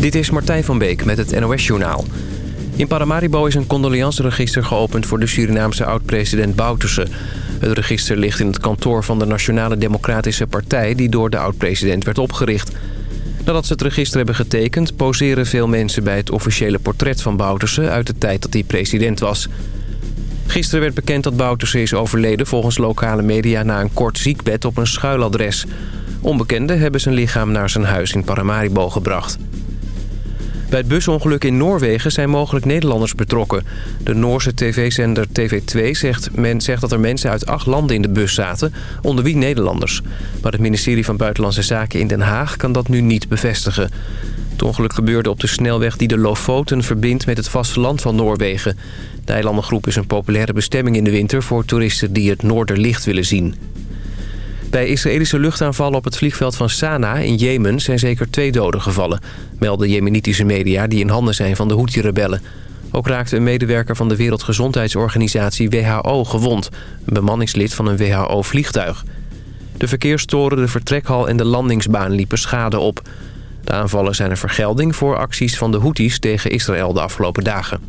Dit is Martijn van Beek met het NOS-journaal. In Paramaribo is een condoleanceregister geopend voor de Surinaamse oud-president Bouterse. Het register ligt in het kantoor van de Nationale Democratische Partij... die door de oud-president werd opgericht. Nadat ze het register hebben getekend... poseren veel mensen bij het officiële portret van Bouterse... uit de tijd dat hij president was. Gisteren werd bekend dat Bouterse is overleden volgens lokale media... na een kort ziekbed op een schuiladres. Onbekenden hebben zijn lichaam naar zijn huis in Paramaribo gebracht. Bij het busongeluk in Noorwegen zijn mogelijk Nederlanders betrokken. De Noorse tv-zender TV2 zegt, men zegt dat er mensen uit acht landen in de bus zaten, onder wie Nederlanders. Maar het ministerie van Buitenlandse Zaken in Den Haag kan dat nu niet bevestigen. Het ongeluk gebeurde op de snelweg die de Lofoten verbindt met het vasteland van Noorwegen. De eilandengroep is een populaire bestemming in de winter voor toeristen die het noorderlicht willen zien. Bij Israëlische luchtaanvallen op het vliegveld van Sanaa in Jemen zijn zeker twee doden gevallen, melden jemenitische media die in handen zijn van de Houthi-rebellen. Ook raakte een medewerker van de Wereldgezondheidsorganisatie WHO gewond, een bemanningslid van een WHO-vliegtuig. De verkeerstoren, de vertrekhal en de landingsbaan liepen schade op. De aanvallen zijn een vergelding voor acties van de Houthis tegen Israël de afgelopen dagen.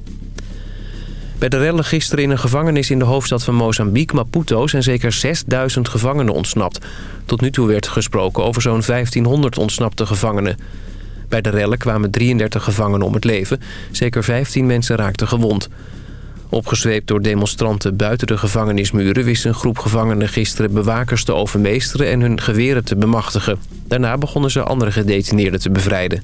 Bij de rellen gisteren in een gevangenis in de hoofdstad van Mozambique, Maputo... zijn zeker 6000 gevangenen ontsnapt. Tot nu toe werd gesproken over zo'n 1500 ontsnapte gevangenen. Bij de rellen kwamen 33 gevangenen om het leven. Zeker 15 mensen raakten gewond. Opgezweept door demonstranten buiten de gevangenismuren... wist een groep gevangenen gisteren bewakers te overmeesteren... en hun geweren te bemachtigen. Daarna begonnen ze andere gedetineerden te bevrijden.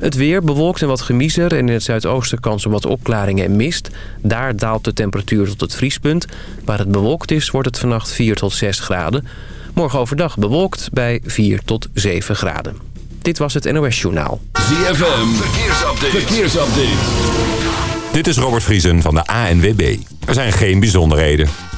Het weer bewolkt en wat gemiezer en in het zuidoosten kans op wat opklaringen en mist. Daar daalt de temperatuur tot het vriespunt. Waar het bewolkt is wordt het vannacht 4 tot 6 graden. Morgen overdag bewolkt bij 4 tot 7 graden. Dit was het NOS Journaal. ZFM, verkeersupdate. verkeersupdate. Dit is Robert Vriesen van de ANWB. Er zijn geen bijzonderheden.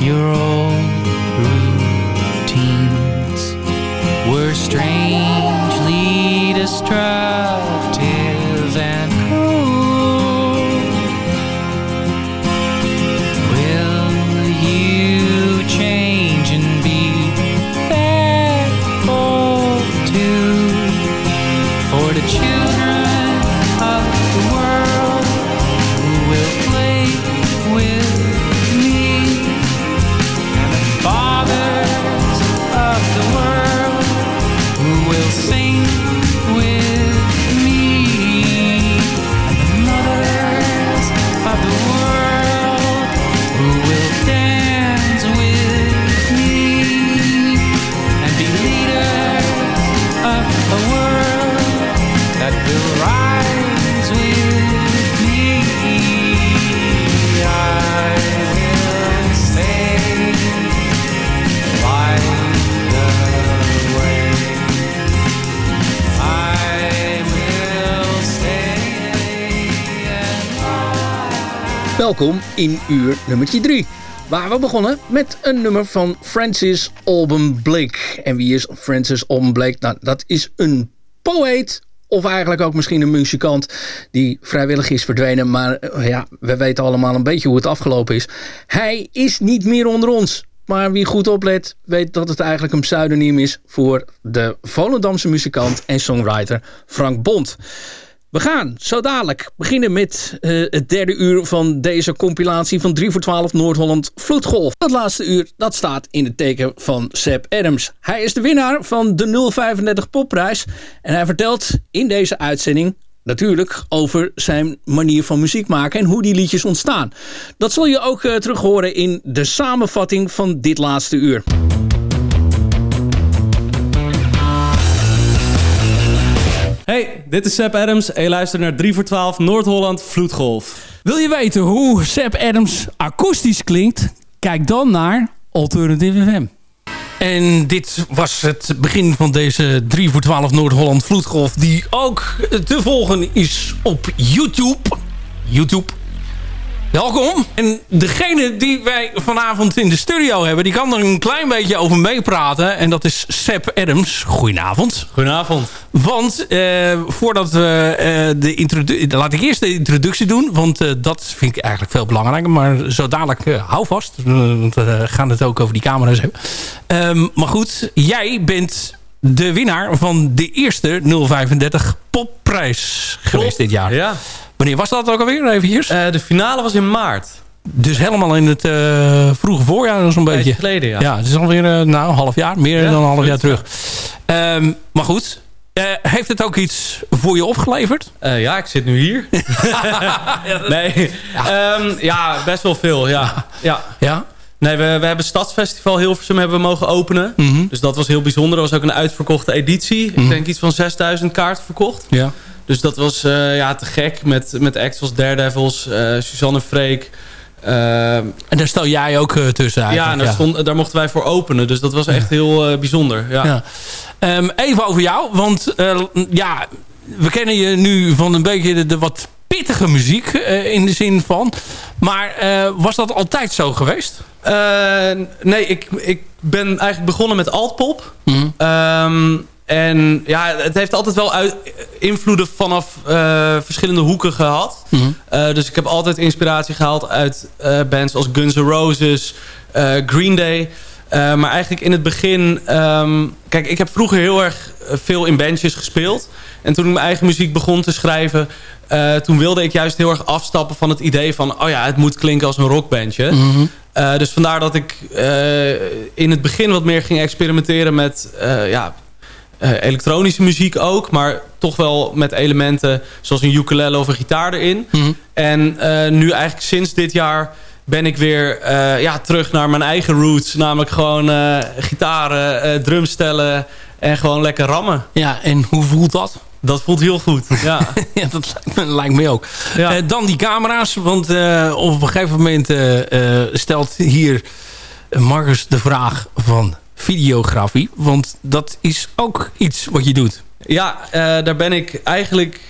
That your Welkom in uur nummertje 3. Waar we begonnen met een nummer van Francis Alban Blake. En wie is Francis Alban Blake? Nou, dat is een poëet. Of eigenlijk ook misschien een muzikant die vrijwillig is verdwenen. Maar eh, ja, we weten allemaal een beetje hoe het afgelopen is. Hij is niet meer onder ons. Maar wie goed oplet, weet dat het eigenlijk een pseudoniem is... voor de Volendamse muzikant en songwriter Frank Bond. We gaan zo dadelijk beginnen met eh, het derde uur van deze compilatie van 3 voor 12 Noord-Holland Vloedgolf. Dat laatste uur dat staat in het teken van Seb Adams. Hij is de winnaar van de 035 Popprijs. En hij vertelt in deze uitzending natuurlijk over zijn manier van muziek maken en hoe die liedjes ontstaan. Dat zul je ook uh, terug horen in de samenvatting van dit laatste uur. Hey, dit is Seb Adams en je luistert naar 3 voor 12 Noord-Holland Vloedgolf. Wil je weten hoe Seb Adams akoestisch klinkt? Kijk dan naar Alternative FM. En dit was het begin van deze 3 voor 12 Noord-Holland Vloedgolf... die ook te volgen is op YouTube. YouTube. Welkom. En degene die wij vanavond in de studio hebben... die kan er een klein beetje over meepraten. En dat is Seb Adams. Goedenavond. Goedenavond. Want eh, voordat we uh, de introductie... Laat ik eerst de introductie doen. Want uh, dat vind ik eigenlijk veel belangrijker. Maar zo dadelijk hou vast. want we gaan het ook over die camera's hebben. Um, maar goed, jij bent de winnaar van de eerste 035 popprijs geweest dit jaar. Ja. Wanneer was dat ook alweer? Even hier? Uh, de finale was in maart. Dus helemaal in het uh, vroege voorjaar zo'n beetje. geleden, ja. Ja, het is alweer uh, nou, een half jaar. Meer ja, dan een half jaar terug. Um, maar goed, heeft het ook iets voor je opgeleverd? ja, ik zit nu hier. nee, ja. Um, ja. best wel veel, ja. ja. ja? Nee, we, we hebben Stadsfestival Hilversum hebben we mogen openen. Mhm. Mm -hmm. Dus dat was heel bijzonder. Dat was ook een uitverkochte editie. Mm -hmm. Ik denk iets van 6000 kaarten verkocht. Ja. Dus dat was uh, ja, te gek met, met acts als Daredevils, uh, Suzanne Freek. Uh, en daar stel jij ook tussen eigenlijk. Ja, daar, ja. Stond, daar mochten wij voor openen. Dus dat was echt heel bijzonder. Ja. Um, even over jou. Want ja, we kennen je nu van een beetje de, de wat pittige muziek. in de zin van. Maar was dat altijd zo geweest? nee, ik, ik ben eigenlijk begonnen met altpop. Mm um, en ja, het heeft altijd wel uit, invloeden vanaf uh, verschillende hoeken gehad. Mm -hmm. uh, dus ik heb altijd inspiratie gehaald uit uh, bands als Guns N' Roses, Green Day. Eh, maar eigenlijk in het begin... ehm, kijk, ik heb vroeger heel erg eh, veel in bandjes gespeeld. En toen ik mijn eigen muziek begon te schrijven... eh, toen wilde ik juist heel erg afstappen van het idee van... oh ja, het moet klinken als een rockbandje. Eh, dus vandaar dat ik eh, in het begin wat meer ging experimenteren met... eh, ja, eh, elektronische muziek ook, maar toch wel met elementen zoals een ukulele of een gitaar erin. En eh, nu eigenlijk sinds dit jaar ben ik weer eh, ja, terug naar mijn eigen roots. Namelijk gewoon eh, gitaren, eh, drumstellen en gewoon lekker rammen. Ja, en hoe voelt dat? Dat voelt heel goed, ja. ja, dat lijkt me, lijkt me ook. Ja. Eh, dan die camera's, want eh, op een gegeven moment eh, eh, stelt hier Marcus de vraag van videografie. Want dat is ook iets wat je doet. Ja, eh, daar ben ik eigenlijk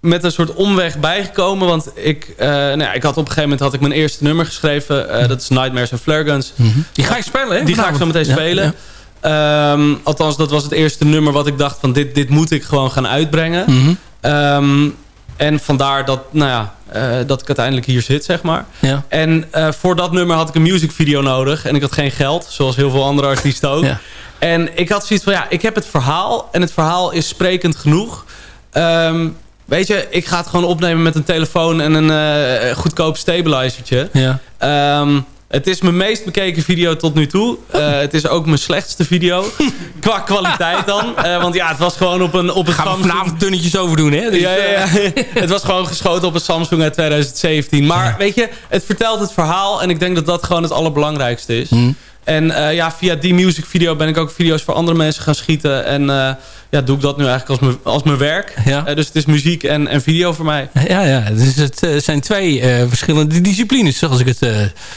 met een soort omweg bijgekomen. Want ik, eh, nou ja, ik had op een gegeven moment had ik mijn eerste nummer geschreven. eh, dat is Nightmares and Flare Guns. Die ga je spelen, hè? Die ga ik zo meteen Ja, spelen. ja. Ehm, althans, dat was het eerste nummer wat ik dacht van dit, dit moet ik gewoon gaan uitbrengen. Mhm. Ehm, en vandaar dat, nou ja, eh, dat ik uiteindelijk hier zit, zeg maar. Ja. En eh, voor dat nummer had ik een music video nodig. En ik had geen geld, zoals heel veel andere artiesten ook. Ja. En ik had zoiets van, ja, ik heb het verhaal. En het verhaal is sprekend genoeg. Ehm, weet je, ik ga het gewoon opnemen met een telefoon en een eh, goedkoop stabilizertje. Ja. Ehm, het is mijn meest bekeken video tot nu toe. Eh, het is ook mijn slechtste video. Qua kwaliteit dan. Eh, want ja, het was gewoon op een, op een Gaan Samsung. vanavond dunnetjes over doen, hè? Dus, Ja, ja, ja. het was gewoon geschoten op een Samsung uit 2017. Maar weet je, het vertelt het verhaal. En ik denk dat dat gewoon het allerbelangrijkste is. Hm. En eh, ja, via die music video ben ik ook video's voor andere mensen gaan schieten. En eh, ja, doe ik dat nu eigenlijk als mijn, als mijn werk. Ja. Eh, dus het is muziek en, en video voor mij. Ja, ja. Dus het zijn twee verschillende disciplines, zoals ik het...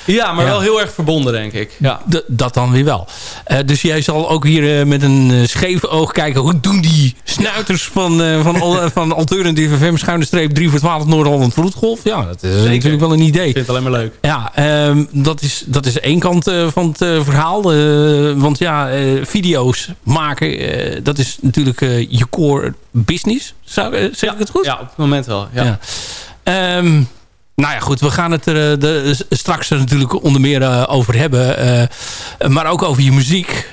Ja, maar Ja. wel heel erg verbonden, denk ik. Ja. D- dat dan weer wel. Dus jij zal ook hier met een scheef oog kijken... hoe doen die snuiters van, van, al, van Alternative FM... schuine streep 3 voor 12 Noord-Holland Vloedgolf? Ja, dat is Zeker. natuurlijk wel een idee. Ik vind het alleen maar leuk. Ja, um, dat, is, dat is één kant van het verhaal. Uh, want ja, uh, video's maken, dat is natuurlijk je core business. Zou, zeg ja, ik het goed? Ja, op het moment wel. Ja. ja. Um, nou ja, goed, we gaan het er de, straks er natuurlijk onder meer uh, over hebben. Uh, maar ook over je muziek.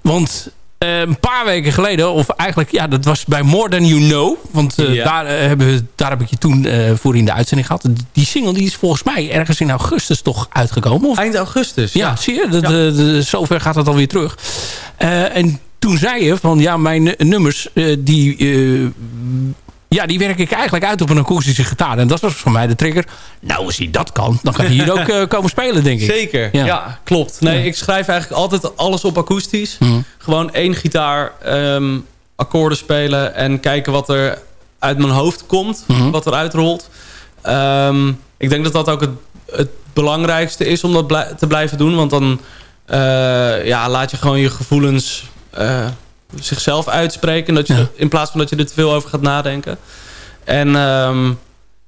Want uh, een paar weken geleden, of eigenlijk, ja, dat was bij More Than You Know. Want uh, ja. daar, hebben we, daar heb ik je toen voor in de uitzending gehad. Die single die is volgens mij ergens in augustus toch uitgekomen. Of? Eind augustus, ja. ja zie je? De, ja. zover gaat het alweer terug. En toen zei je van, ja, mijn nummers, die ja, die werk ik eigenlijk uit op een akoestische gitaar. En dat was voor mij de trigger. Nou, als hij dat kan, dan kan hij hier ook uh, komen spelen, denk ik. Zeker, ja, ja klopt. Nee, ja. ik schrijf eigenlijk altijd alles op akoestisch. Mm. Gewoon één gitaar, um, akkoorden spelen en kijken wat er uit mijn hoofd komt. Mm -hmm. Wat er uitrolt. Um, ik denk dat dat ook het, het belangrijkste is om dat te blijven doen. Want dan uh, ja, laat je gewoon je gevoelens... Uh, zichzelf uitspreken. Dat je, ja. In plaats van dat je er te veel over gaat nadenken. En um,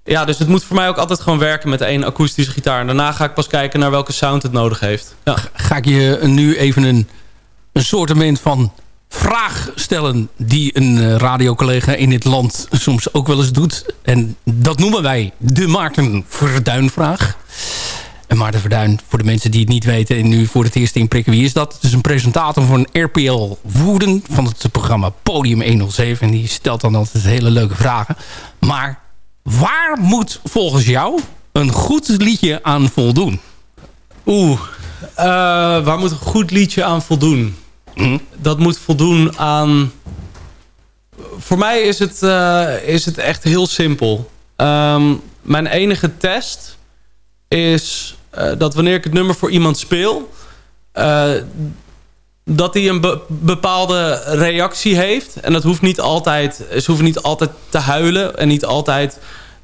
ja, dus het moet voor mij ook altijd gewoon werken met één akoestische gitaar. En daarna ga ik pas kijken naar welke sound het nodig heeft. Ja. Ga ik je nu even een, een soortement van vraag stellen... die een radiocollega in dit land soms ook wel eens doet. En dat noemen wij de Maarten Verduin-vraag. En Maarten Verduin, voor de mensen die het niet weten... en nu voor het eerst inprikken, wie is dat? Het is een presentator van RPL Woeden... van het programma Podium 107. En die stelt dan altijd hele leuke vragen. Maar waar moet volgens jou een goed liedje aan voldoen? Oeh, uh, waar moet een goed liedje aan voldoen? Hm? Dat moet voldoen aan... Voor mij is het, uh, is het echt heel simpel. Um, mijn enige test is dat wanneer ik het nummer voor iemand speel... Uh, dat hij een be bepaalde reactie heeft. En dat hoeft niet altijd... Ze hoeven niet altijd te huilen en niet altijd...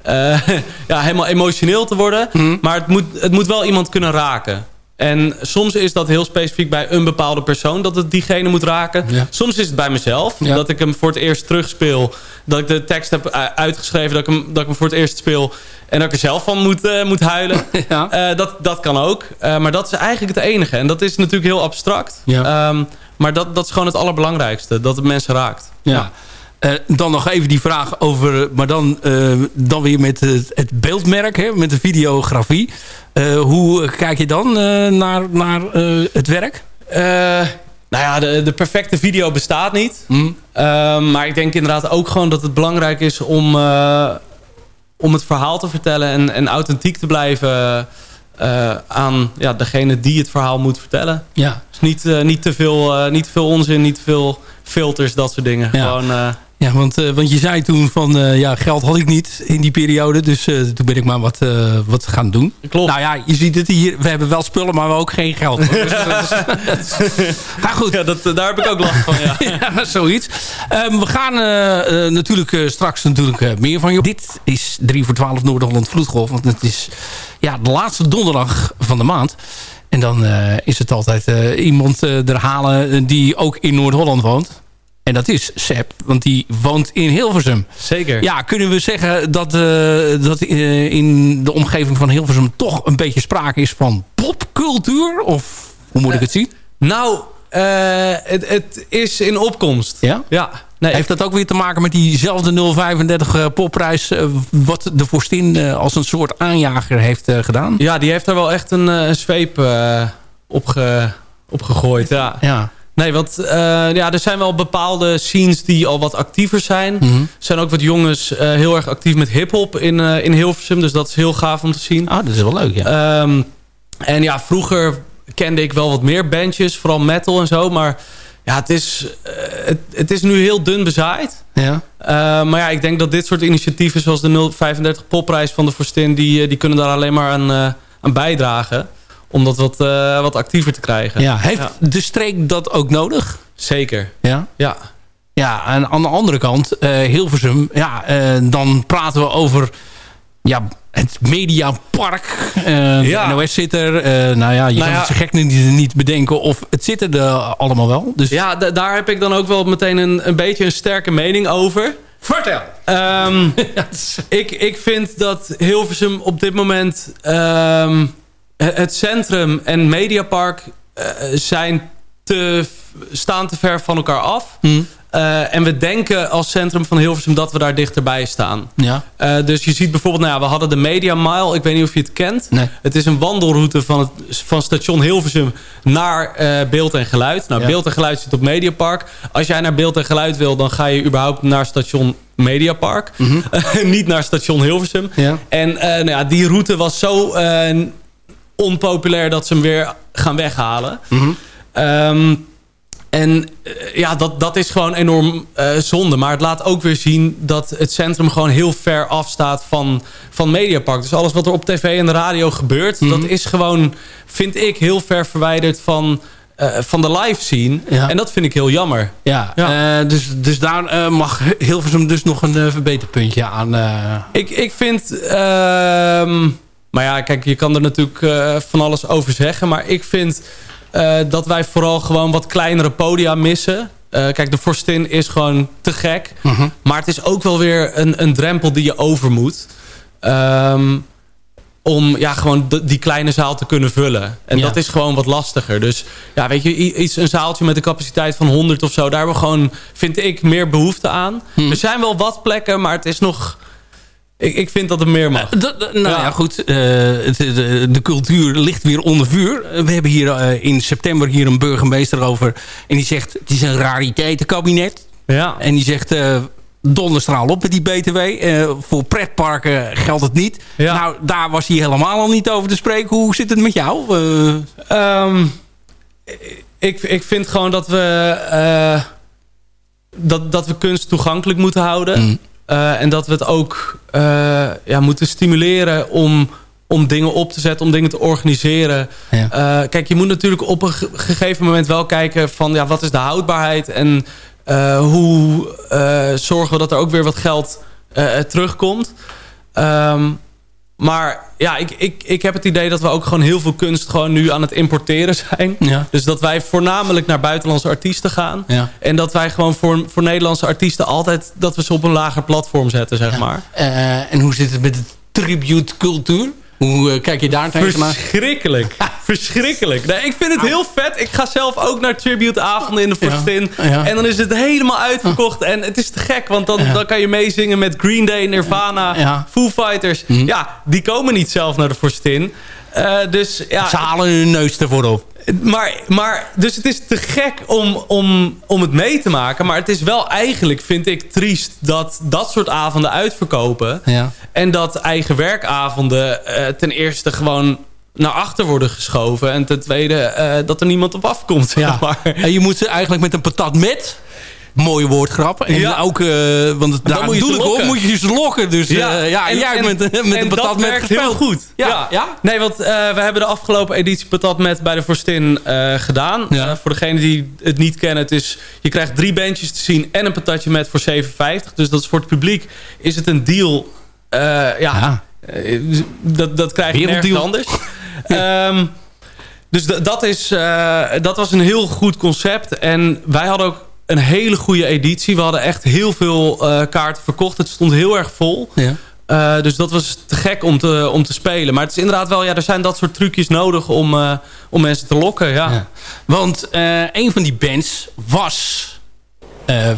Uh, ja, helemaal emotioneel te worden. Mm. Maar het moet, het moet wel iemand kunnen raken. En soms is dat heel specifiek bij een bepaalde persoon... dat het diegene moet raken. Ja. Soms is het bij mezelf. Ja. Dat ik hem voor het eerst terugspeel. Dat ik de tekst heb uitgeschreven. Dat ik hem, dat ik hem voor het eerst speel. En dat ik er zelf van moet, uh, moet huilen. Ja. Uh, dat, dat kan ook. Uh, maar dat is eigenlijk het enige. En dat is natuurlijk heel abstract. Um, maar dat, dat is gewoon het allerbelangrijkste. Dat het mensen raakt. Ja. Uh, dan nog even die vraag over... maar dan, uh, dan weer met het, het beeldmerk, hè, met de videografie. Uh, hoe kijk je dan naar, naar het werk? Eh, nou ja, de, de perfecte video bestaat niet. Hm? Ehm, maar ik denk inderdaad ook gewoon dat het belangrijk is om, eh, om het verhaal te vertellen en, en authentiek te blijven eh, aan ja, degene die het verhaal moet vertellen. Ja. Dus niet, eh, niet, te veel, eh, niet te veel onzin, niet te veel filters, dat soort dingen. Ja. Gewoon, eh, Ja, want, eh, want je zei toen van ja, geld had ik niet in die periode. Dus eh, toen ben ik maar wat, eh, wat gaan doen. Klopt. Nou ja, je ziet het hier. We hebben wel spullen, maar we hebben ook geen geld. Dus is- maar goed. ja, dat, daar heb ik ook last van, ja. ja, zoiets. Ehm, we gaan eh, eh, natuurlijk eh, straks natuurlijk, eh, meer van je. Dit is 3 voor 12 Noord-Holland Vloedgolf. Want het is ja, de laatste donderdag van de maand. En dan eh, is het altijd eh, iemand eh, er halen eh, die ook in Noord-Holland woont. En dat is Sepp, want die woont in Hilversum. Zeker. Ja, kunnen we zeggen dat, eh, dat eh, in de omgeving van Hilversum... toch een beetje sprake is van popcultuur? Of hoe moet ik het zien? Nou, eh, het, het is in opkomst. Ja? Ja. Nee, Heeft dat ook weer te maken met diezelfde 035 eh, popprijs... eh, wat de vorstin eh, als een soort aanjager heeft eh, gedaan? Ja, die heeft daar wel echt een, eh, een zweep eh, op, ge- op gegooid. Ja. Ja. Nee, want eh, ja, er zijn wel bepaalde scenes die al wat actiever zijn. Mhm. Er zijn ook wat jongens eh, heel erg actief met hip-hop in, eh, in Hilversum. Dus dat is heel gaaf om te zien. Ah, dat is wel leuk, ja. Ehm, en ja, vroeger kende ik wel wat meer bandjes, vooral metal en zo. Maar ja, het is, het, het is nu heel dun bezaaid. ja. Maar ja, ik denk dat dit soort initiatieven zoals de 035 popprijs van de Forstin... die, die kunnen daar alleen maar aan, aan bijdragen. Om dat wat, eh, wat actiever te krijgen. ja. Heeft Ja. de streek dat ook nodig? Zeker, Ja. ja. Ja, en aan de andere kant, eh, Hilversum, ja, eh, dan praten we over ja, het Mediapark. Eh Ja. De NOS zit er. nou ja, je Nou kan ja. het zo gek niet, niet bedenken of het zit er allemaal wel. Dus Ja, da- daar heb ik dan ook wel meteen een, een beetje een sterke mening over. vertel. Ehm, ik, ik vind dat Hilversum op dit moment... ehm, het het centrum en Mediapark eh, zijn te, staan te ver van elkaar af. Hm. Eh, en we denken als centrum van Hilversum dat we daar dichterbij staan. Ja. Eh, dus je ziet bijvoorbeeld, nou ja, we hadden de Media Mile. Ik weet niet of je het kent. Nee. Het is een wandelroute van, het, van station Hilversum naar eh, Beeld en Geluid. Nou, Ja. Beeld en Geluid zit op Mediapark. Als jij naar Beeld en Geluid wil, dan ga je überhaupt naar station Mediapark. niet naar station Hilversum. Ja. En eh, nou ja, die route was zo eh, onpopulair dat ze hem weer gaan weghalen. Ehm, en eh, ja, dat, dat is gewoon enorm eh, zonde. Maar het laat ook weer zien dat het centrum gewoon heel ver afstaat van, van Mediapark. Dus alles wat er op tv en de radio gebeurt... dat is gewoon, vind ik, heel ver verwijderd van, eh, van de live scene. Ja. En dat vind ik heel jammer. Ja, Ja. eh, dus, dus daar eh, mag Hilversum dus nog een verbeterpuntje aan. eh, Ik, ik vind... maar ja, kijk, je kan er natuurlijk eh, van alles over zeggen. Maar ik vind eh, dat wij vooral gewoon wat kleinere podia missen. Eh, kijk, de Forstin is gewoon te gek. Maar het is ook wel weer een, een drempel die je over moet. Ehm, om ja, gewoon die kleine zaal te kunnen vullen. En Ja. dat is gewoon wat lastiger. Dus ja, weet je, iets, een zaaltje met een capaciteit van 100 of zo... daar hebben we gewoon, vind ik, meer behoefte aan. Er zijn wel wat plekken, maar het is nog... Ik, ik vind dat er meer mag. Dat- nou ja, Ja. goed. eh, het, de, de cultuur ligt weer onder vuur. Eh, We hebben hier eh, in september hier een burgemeester over. En die zegt, het is een rariteitenkabinet. Ja. En die zegt, eh donderstraal op met die BTW. Eh, voor pretparken geldt het niet. Ja. Nou, daar was hij helemaal al niet over te spreken. Hoe zit het met jou? Eh, Ehm, ik, ik vind gewoon dat we, eh, dat, dat we kunst toegankelijk moeten houden. Mm. Eh, en dat we het ook eh, ja, moeten stimuleren om, om dingen op te zetten, om dingen te organiseren. Ja. Eh, kijk, je moet natuurlijk op een ge- gegeven moment wel kijken van ja, wat is de houdbaarheid en hoe zorgen we dat er ook weer wat geld terugkomt. Ehm, maar ja, ik, ik, ik heb het idee dat we ook gewoon heel veel kunst gewoon nu aan het importeren zijn. Ja. Dus dat wij voornamelijk naar buitenlandse artiesten gaan. Ja. En dat wij gewoon voor, voor Nederlandse artiesten altijd... dat we ze op een lager platform zetten, zeg maar. eh, en hoe zit het met de tribute cultuur? Hoe eh, kijk je daar tegenaan? Verschrikkelijk. Verschrikkelijk. Nee, ik vind het heel vet. Ik ga zelf ook naar tribute-avonden in de Forstin. Ja, ja. En dan is het helemaal uitverkocht. En het is te gek, want dan, dan kan je meezingen met Green Day, Nirvana. Foo Fighters. Ja, die komen niet zelf naar de Forstin. Dus, ja, Ze halen hun neus ervoor op. maar, maar, dus het is te gek om, om, om het mee te maken. Maar het is wel eigenlijk, vind ik, triest... dat dat soort avonden uitverkopen. Ja. En dat eigen werkavonden eh, ten eerste gewoon naar achter worden geschoven. En ten tweede eh, dat er niemand op afkomt. zeg Ja. maar. En je moet ze eigenlijk met een patat met... Mooie woordgrap. En Ja. ook, eh, want het, daar moet je ze doe ik op, lokken. moet je ze lokken. Dus ja, ja en, jij hebt met, met en een patat met gespeeld. heel goed. Ja. Ja? Nee, want eh, we hebben de afgelopen editie patat met bij de Forstin eh, gedaan. Eh, voor degenen die het niet kennen, het is, je krijgt drie bandjes te zien en een patatje met voor 7,50. Dus dat is voor het publiek is het een deal. eh, ja, eh, dat, dat krijg je nergens anders. Ehm, dus dat, is, eh, dat was een heel goed concept. En wij hadden ook een hele goede editie. We hadden echt heel veel eh, kaarten verkocht. Het stond heel erg vol. Ja. Eh, dus dat was te gek om te, om te spelen. Maar het is inderdaad wel, ja, er zijn dat soort trucjes nodig om, eh, om mensen te lokken. Ja. Ja. Want een van die bands was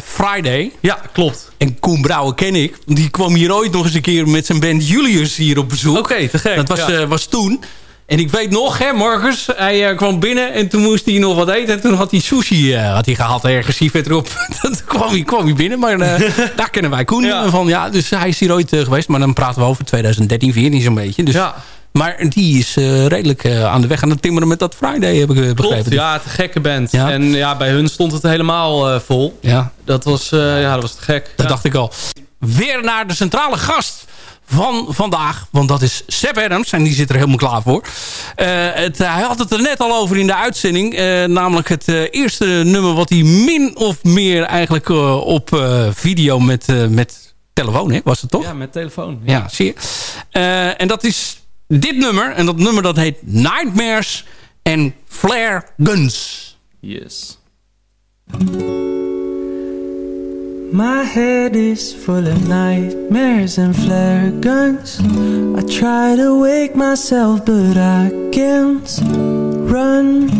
Friday. ja, klopt. En Koen Brouwer ken ik. Die kwam hier ooit nog eens een keer met zijn band Julius hier op bezoek. Oké, te gek. Dat was, ja. was toen. En ik weet nog, hè, morgens, hij eh, kwam binnen en toen moest hij nog wat eten. En toen had hij sushi eh, had hij gehaald ergens hier verderop. toen kwam hij, kwam hij binnen, maar eh, daar kennen wij Koen Ja. van. Ja, dus hij is hier ooit geweest, maar dan praten we over 2013, 14 zo'n beetje. Dus, ja, Maar die is redelijk aan de weg aan het timmeren met dat Friday, heb ik begrepen. klopt. Ja, te gekke band. Ja. En ja, bij hun stond het helemaal vol. ja Dat was, ja, dat was te gek. Dat dacht ik al. Weer naar de centrale gast van vandaag. Want dat is Seb Adams. En die zit er helemaal klaar voor. Eh, het, hij had het er net al over in de uitzending. eh, namelijk het eh, eerste nummer wat hij min of meer eigenlijk eh, op eh, video met, eh, met telefoon hè, was het toch? Ja, met telefoon. Ja, zie je. Eh, en dat is dit nummer. En dat nummer dat heet Nightmares en Flare Guns. Yes. My head is full of nightmares and flare guns. I try to wake myself, but I can't run.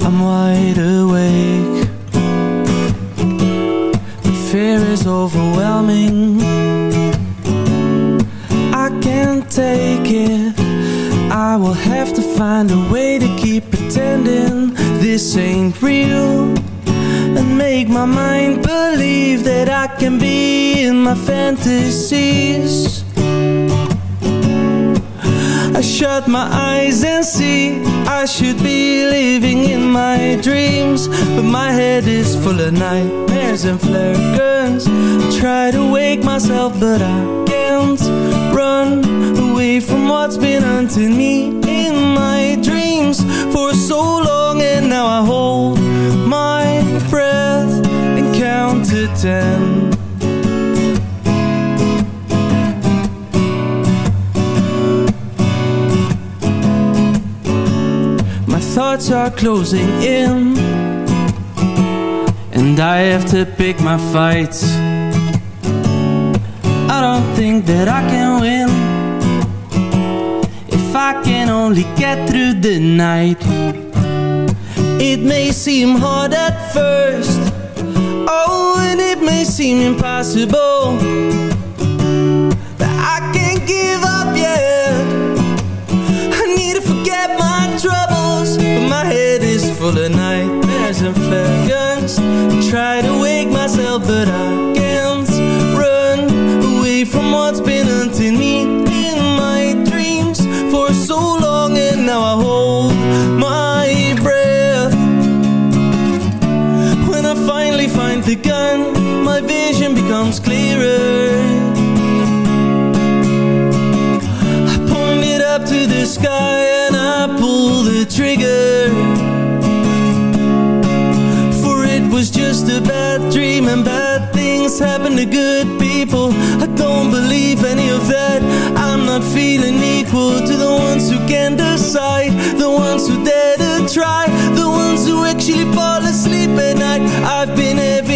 I'm wide awake. The fear is overwhelming. I can't take it. I will have to find a way to keep pretending this ain't real and make my mind believe that I can be in my fantasies. I shut my eyes and see I should be living in my dreams, but my head is full of nightmares and flare guns. I try to wake myself, but I can't run away from what's been hunting me in my dreams for so long, and now I hold my breath and count to ten. My thoughts are closing in, and I have to pick my fights. I don't think that I can win if I can only get through the night. It may seem hard at first, oh, and it may seem impossible. That I can't give up yet. I need to forget my troubles, but my head is full of nightmares and flare guns. I try to wake myself, but I can't run away from what's been hunting me in my dreams for so long, and now I hold my the my vision becomes clearer. I point it up to the sky and I pull the trigger. For it was just a bad dream and bad things happen to good people. I don't believe any of that. I'm not feeling equal to the ones who can decide, the ones who dare to try, the ones who actually fall asleep at night. I've been having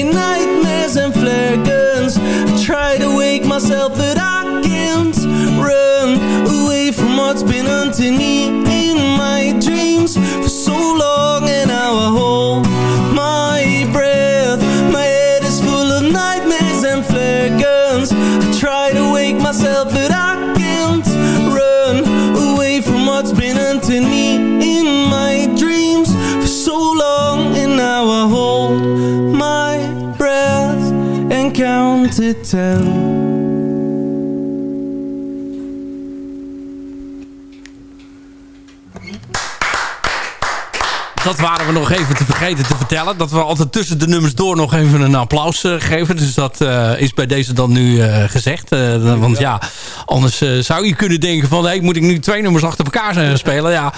myself, but I can't run away from what's been hunting me in my dreams for so long, and now I hold my breath. My head is full of nightmares and flare guns. I try to wake myself, but I can't run away from what's been hunting me in my dreams for so long And now I hold my breath and count to ten dat waren we nog even te vergeten te vertellen. Dat we altijd tussen de nummers door nog even een applaus uh, geven. Dus dat uh, is bij deze dan nu uh, gezegd. want ja, anders zou je kunnen denken van... Hey, moet ik nu twee nummers achter elkaar spelen? Ja,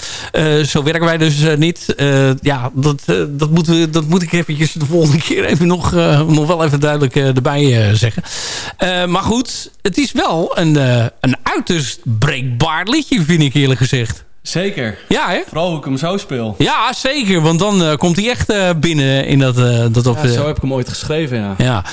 zo werken wij dus niet. ja, dat, dat, moeten we, dat moet ik eventjes de volgende keer even nog, nog wel even duidelijk erbij zeggen. maar goed, het is wel een, een uiterst breekbaar liedje, vind ik eerlijk gezegd. Zeker. Ja, hè? Vooral hoe ik hem zo speel. Ja, zeker. Want dan uh, komt hij echt uh, binnen in dat... Uh, dat op, ja, zo heb ik hem ooit geschreven, ja. ja.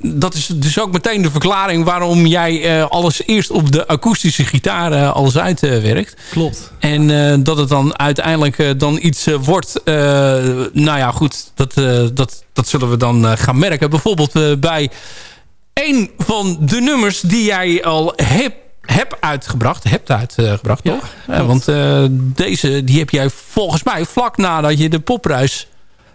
dat is dus ook meteen de verklaring waarom jij alles eerst op de akoestische gitaar alles uitwerkt. Klopt. En dat het dan uiteindelijk dan iets wordt... nou ja, goed. Dat, dat, dat zullen we dan gaan merken. Bijvoorbeeld bij een van de nummers die jij al hebt heb uitgebracht. Hebt uitgebracht, ja, toch? Ja, want uh, deze die heb jij volgens mij vlak nadat je de popprijs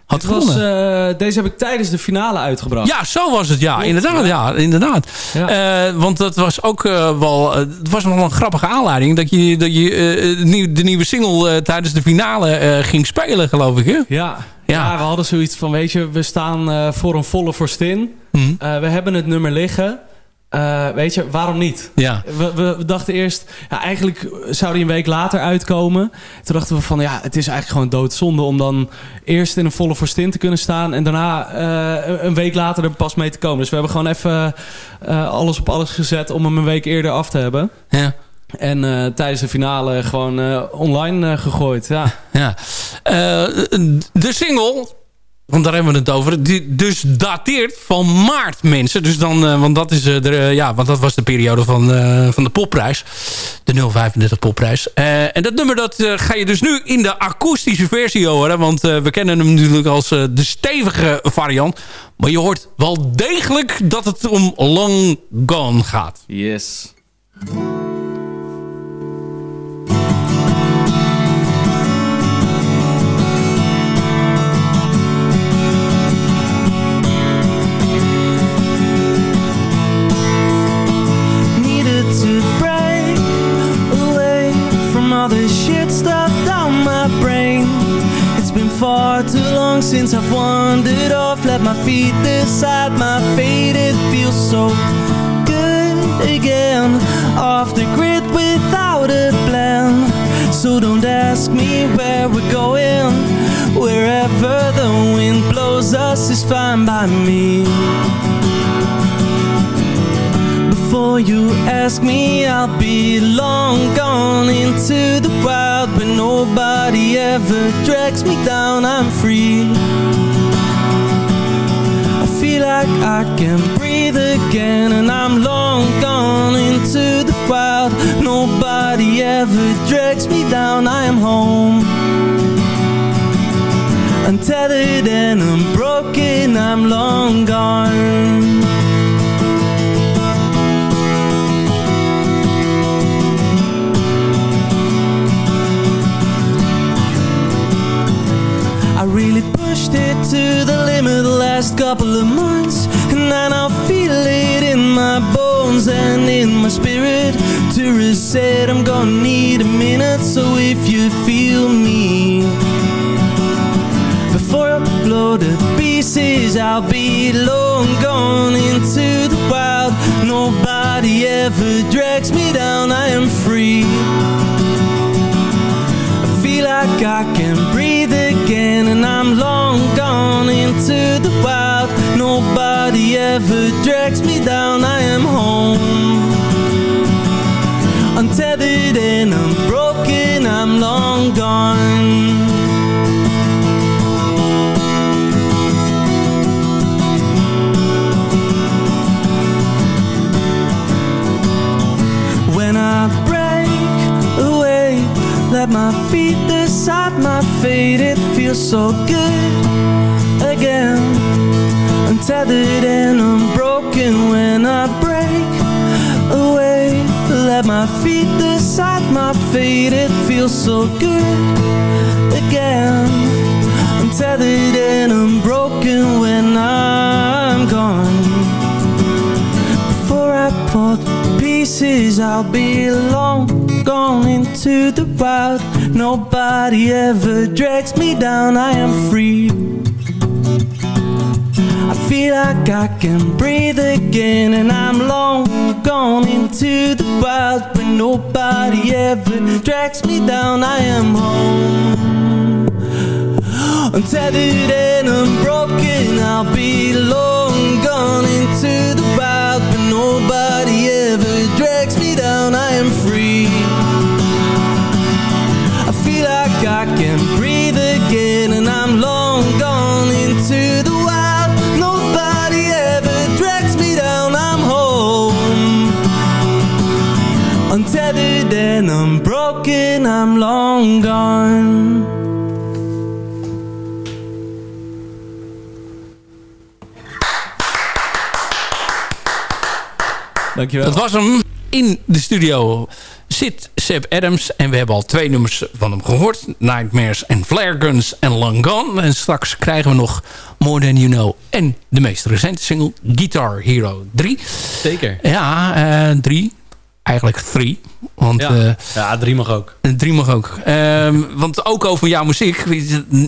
had was, uh, deze heb ik tijdens de finale uitgebracht. Ja, zo was het. Ja, inderdaad. Ja, inderdaad. Uh, want dat was ook wel... het was wel een grappige aanleiding... dat je, dat je de nieuwe single tijdens de finale ging spelen, geloof ik. Hè? Ja. Ja. ja, we hadden zoiets van... weet je, we staan voor een volle vorstin. Mm. we hebben het nummer liggen. Uh, weet je, waarom niet? Ja. We, we, dachten eerst, ja, eigenlijk zou die een week later uitkomen. Toen dachten we van, ja, het is eigenlijk gewoon doodzonde om dan eerst in een volle vorstin te kunnen staan en daarna uh, een week later er pas mee te komen. Dus we hebben gewoon even uh, alles op alles gezet om hem een week eerder af te hebben. Ja. En uh, tijdens de finale gewoon uh, online uh, gegooid. Ja. ja. de single want daar hebben we het over. Die dus dateert van maart, mensen. Dus dan, uh, want, dat is, de, uh, ja, want dat was de periode van, van de popprijs. De 035 popprijs. en dat nummer dat, ga je dus nu in de akoestische versie horen. Want we kennen hem natuurlijk als de stevige variant. Maar je hoort wel degelijk dat het om Long Gone gaat. Yes. Far too long since I've wandered off. Let my feet decide my fate It feels so good again. Off the grid without a plan. So don't ask me where we're going. Wherever the wind blows us is fine by me before you ask me I'll be long gone into the wild But nobody ever drags me down, I'm free. I feel like I can breathe again And I'm long gone into the wild. Nobody ever drags me down, I am home. Untethered and unbroken, I'm long gone pushed it to the limit the last couple of months. And I now feel it in my bones and in my spirit To said I'm gonna need a minute So if you feel me. Before I blow to pieces I'll be long gone into the wild. Nobody ever drags me down I am free. I feel like I can breathe again And I'm long gone into the wild. Nobody ever drags me down I am home. Untethered and unbroken I'm long gone. When I break away Let my feet decide my fate It feels so good again. Untethered and unbroken When I break away. Let my feet decide my fate. It feels so good again. I'm tethered and I'm broken when I'm gone. Before I fall pieces I'll be gone into the wild. Nobody ever drags me down. I am free. I feel like I can breathe again And I'm long gone into the wild. But nobody ever drags me down. I am home. Untethered and unbroken I'll be long long gone Dankjewel. Dat was hem. In de studio zit Seb Adams. En we hebben al twee nummers van hem gehoord. Nightmares en Flare Guns en Long Gone. En straks krijgen we nog More Than You Know. En de meest recente single Guitar Hero 3. Zeker. Ja, eh, drie. Eigenlijk drie. Want Ja. eh, ja, drie mag ook. Drie mag ook. Ehm, want ook over jouw muziek.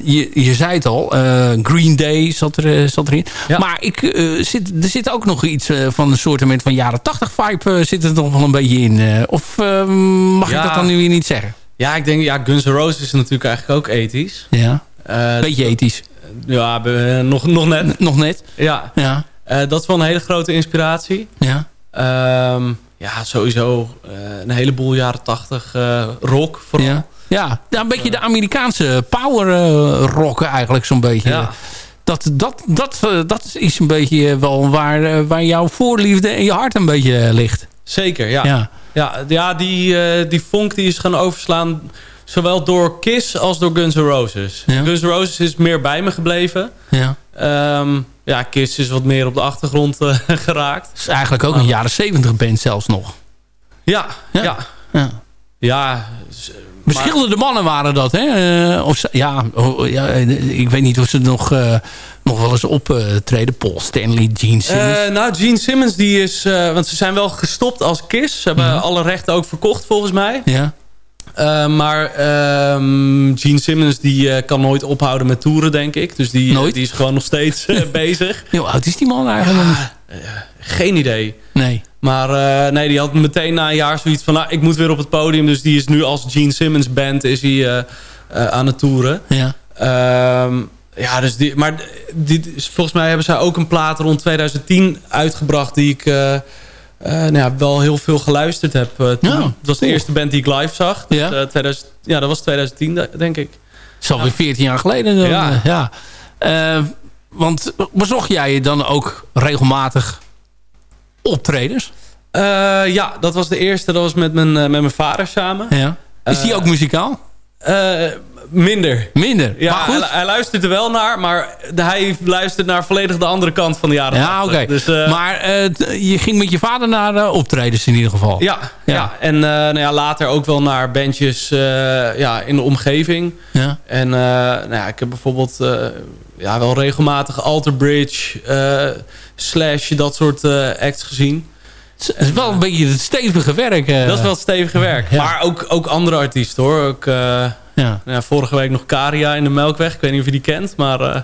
Je, je zei het al. eh, Green Day zat, er, eh, zat erin. Ja. Maar ik, eh, zit, er zit ook nog iets eh, van een soort van jaren 80 vibe eh, zit er nog wel een beetje in. eh. of ehm, mag ik dat dan nu weer niet zeggen? Ja, ik denk, ja, Guns N' Roses is natuurlijk eigenlijk ook ethisch. Ja. Eh, Beetje ethisch. Ja, nog, nog net. N- nog net. Ja, Ja. Eh, dat is wel een hele grote inspiratie. Ja. Ehm, ja, sowieso eh, een heleboel jaren tachtig eh, rock vooral. Ja. Ja. een beetje de Amerikaanse power eh, rock eigenlijk zo'n beetje. Ja. Dat, dat, dat, dat is een beetje wel waar, waar jouw voorliefde en je hart een beetje ligt. Zeker, ja. Ja. Ja, ja die, die funk die is gaan overslaan... zowel door Kiss als door Guns N' Roses. Ja. Guns N' Roses is meer bij me gebleven. Ja. Ehm, ja, Kiss is wat meer op de achtergrond eh, geraakt. Het is eigenlijk ook een jaren 70 band zelfs nog. Ja, Ja. ja. Ja. Beschilderde mannen waren dat, hè? Eh, of ja, oh, ja, eh, ik weet niet of ze nog, nog wel eens optreden. Paul Stanley, Gene Simmons. Nou, Gene Simmons, die is... want ze zijn wel gestopt als Kiss. Ze hebben Mhm. alle rechten ook verkocht, volgens mij. ja. Eh, maar ehm, Gene Simmons, die eh, kan nooit ophouden met toeren, denk ik. Dus die, Nooit? die is gewoon nog steeds eh, bezig. Hoe oud is die man eigenlijk? Geen idee. Nee. Maar eh, nee, die had meteen na een jaar zoiets van... Nou, ik moet weer op het podium. Dus die is nu als Gene Simmons band is hij, eh, eh, aan het toeren. Ja. Ehm, ja, dus die, maar dit is, volgens mij hebben zij ook een plaat rond 2010 uitgebracht... die ik eh, eh, nou ja, wel heel veel geluisterd heb eh, toen. Ja, dat was de cool. eerste band die ik live zag. Dus, Ja. eh, 2000, ja, dat was 2010, de- denk ik. Is alweer 14 jaar geleden. Dan, Ja. eh, ja. Eh, want bezocht jij je dan ook regelmatig optredens? Eh, ja, dat was de eerste. Dat was met mijn, eh, met mijn vader samen. Ja. Is die Eh, ook muzikaal? Minder. Minder. Ja, maar goed. Hij, hij luistert er wel naar, maar hij luistert naar volledig de andere kant van de jaren Ja, oké. 80. Dus, eh, maar eh, je ging met je vader naar eh, optredens in ieder geval. ja, Ja. ja. en nou ja, later ook wel naar bandjes ja, in de omgeving. Ja. En nou ja, ik heb bijvoorbeeld ja, wel regelmatig Alter Bridge, Slash, dat soort acts gezien. Het is wel een beetje het stevige werk. dat is wel het stevige werk. Ja. Maar ook, ook andere artiesten hoor. Ook, Ja. ja, vorige week nog Karia in de Melkweg. Ik weet niet of je die kent, maar... eh,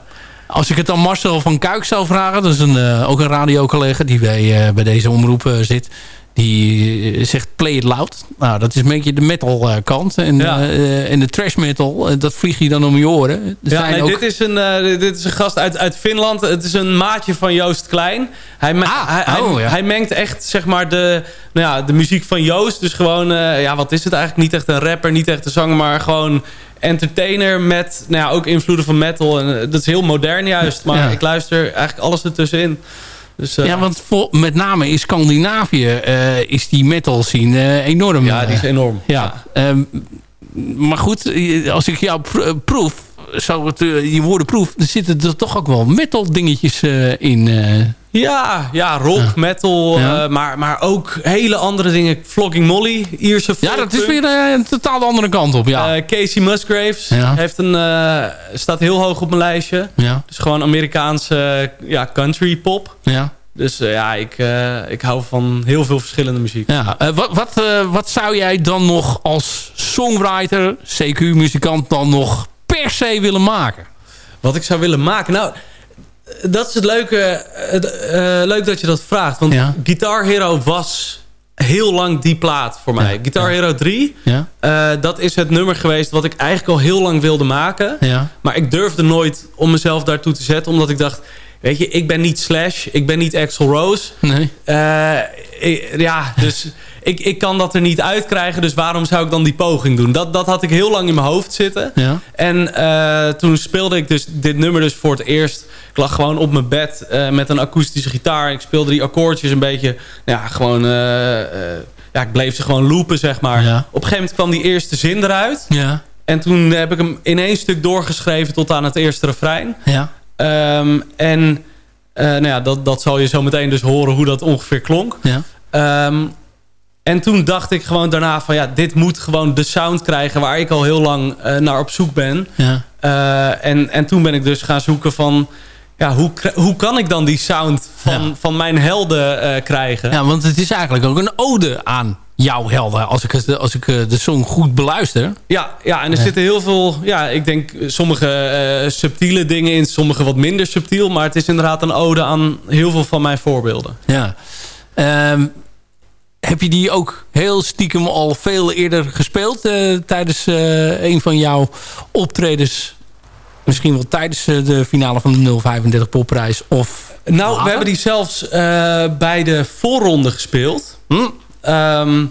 Als ik het aan Marcel van Kuik zou vragen... dat is een, eh, ook een radiocollega die bij, eh, bij deze omroep zit... die eh, zegt play it loud. Nou, dat is een beetje de metal eh, kant. En, Ja. eh, en de trash metal, dat vlieg je dan om je oren. Er Ja, zijn nee, ook... dit, is een, dit- is een gast uit, uit Finland. Het is een maatje van Joost Klein. Hij, me- Ah, hij, hij- oh, ja. hij mengt echt zeg maar de, nou ja, de muziek van Joost. Dus gewoon, ja, wat is het eigenlijk? Niet echt een rapper, niet echt een zanger, maar gewoon entertainer met nou ja, ook invloeden van metal. En, dat is heel modern juist, maar ik luister eigenlijk alles ertussenin. Dus, eh, Ja, want met name in Scandinavië eh, is die metal scene eh, enorm. ja, die is enorm. ja. Ehm, maar goed, als ik jou pro- proef, zo het, je woorden proef... dan zitten er toch ook wel metal dingetjes in. Ja, ja rock, metal, Ja. eh, maar, maar ook hele andere dingen. Flogging Molly, Ierse Ja, dat is weer eh, een totaal andere kant op, ja. Eh, Casey Musgraves heeft een, staat heel hoog op mijn lijstje. ja, Dus gewoon Amerikaanse ja, country pop. ja. Dus ja, ik, ik hou van heel veel verschillende muziek. Ja, wat, wat, wat zou jij dan nog als songwriter, CQ-muzikant, dan nog per se willen maken? Wat ik zou willen maken? Nou, dat is het leuke. eh, eh, leuk dat je dat vraagt. Want Ja. Guitar Hero was heel lang die plaat voor mij. Ja, Guitar ja. Hero 3, Ja, eh, dat is het nummer geweest wat ik eigenlijk al heel lang wilde maken. Maar ik durfde nooit om mezelf daartoe te zetten. Omdat ik dacht, weet je, ik ben niet Slash. Ik ben niet Axl Rose. nee. Eh, ik- ja, dus ik, ik kan dat er niet uitkrijgen. Dus waarom zou ik dan die poging doen? Dat, dat had ik heel lang in mijn hoofd zitten. Ja. En toen speelde ik dus dit nummer dus voor het eerst. Ik lag gewoon op mijn bed eh, met een akoestische gitaar. Ik speelde die akkoordjes een beetje... nou Ja, gewoon... eh, eh, ja, ik bleef ze gewoon loopen, zeg maar. Ja. Op een gegeven moment kwam die eerste zin eruit. Ja, En toen heb ik hem in één stuk doorgeschreven tot aan het eerste refrein. ja, Ehm, en nou ja, dat, dat zal je zo meteen dus horen hoe dat ongeveer klonk. ja. Ehm, en toen dacht ik gewoon daarna van ja, dit moet gewoon de sound krijgen waar ik al heel lang naar op zoek ben. ja. En, en toen ben ik dus gaan zoeken van ja, hoe, hoe kan ik dan die sound van, Ja. van mijn helden eh, krijgen? Ja, want het is eigenlijk ook een ode aan jouw helden. Als ik, als ik eh, de song goed beluister. Ja, ja en er zitten heel veel, ja, ik denk sommige eh, subtiele dingen in, sommige wat minder subtiel. Maar het is inderdaad een ode aan heel veel van mijn voorbeelden. Ja. Ehm, heb je die ook heel stiekem al veel eerder gespeeld tijdens een van jouw optredens? Misschien wel tijdens eh, de finale van de 035 popprijs of Nou, later? we hebben die zelfs eh, bij de voorronde gespeeld. Hm? Ehm,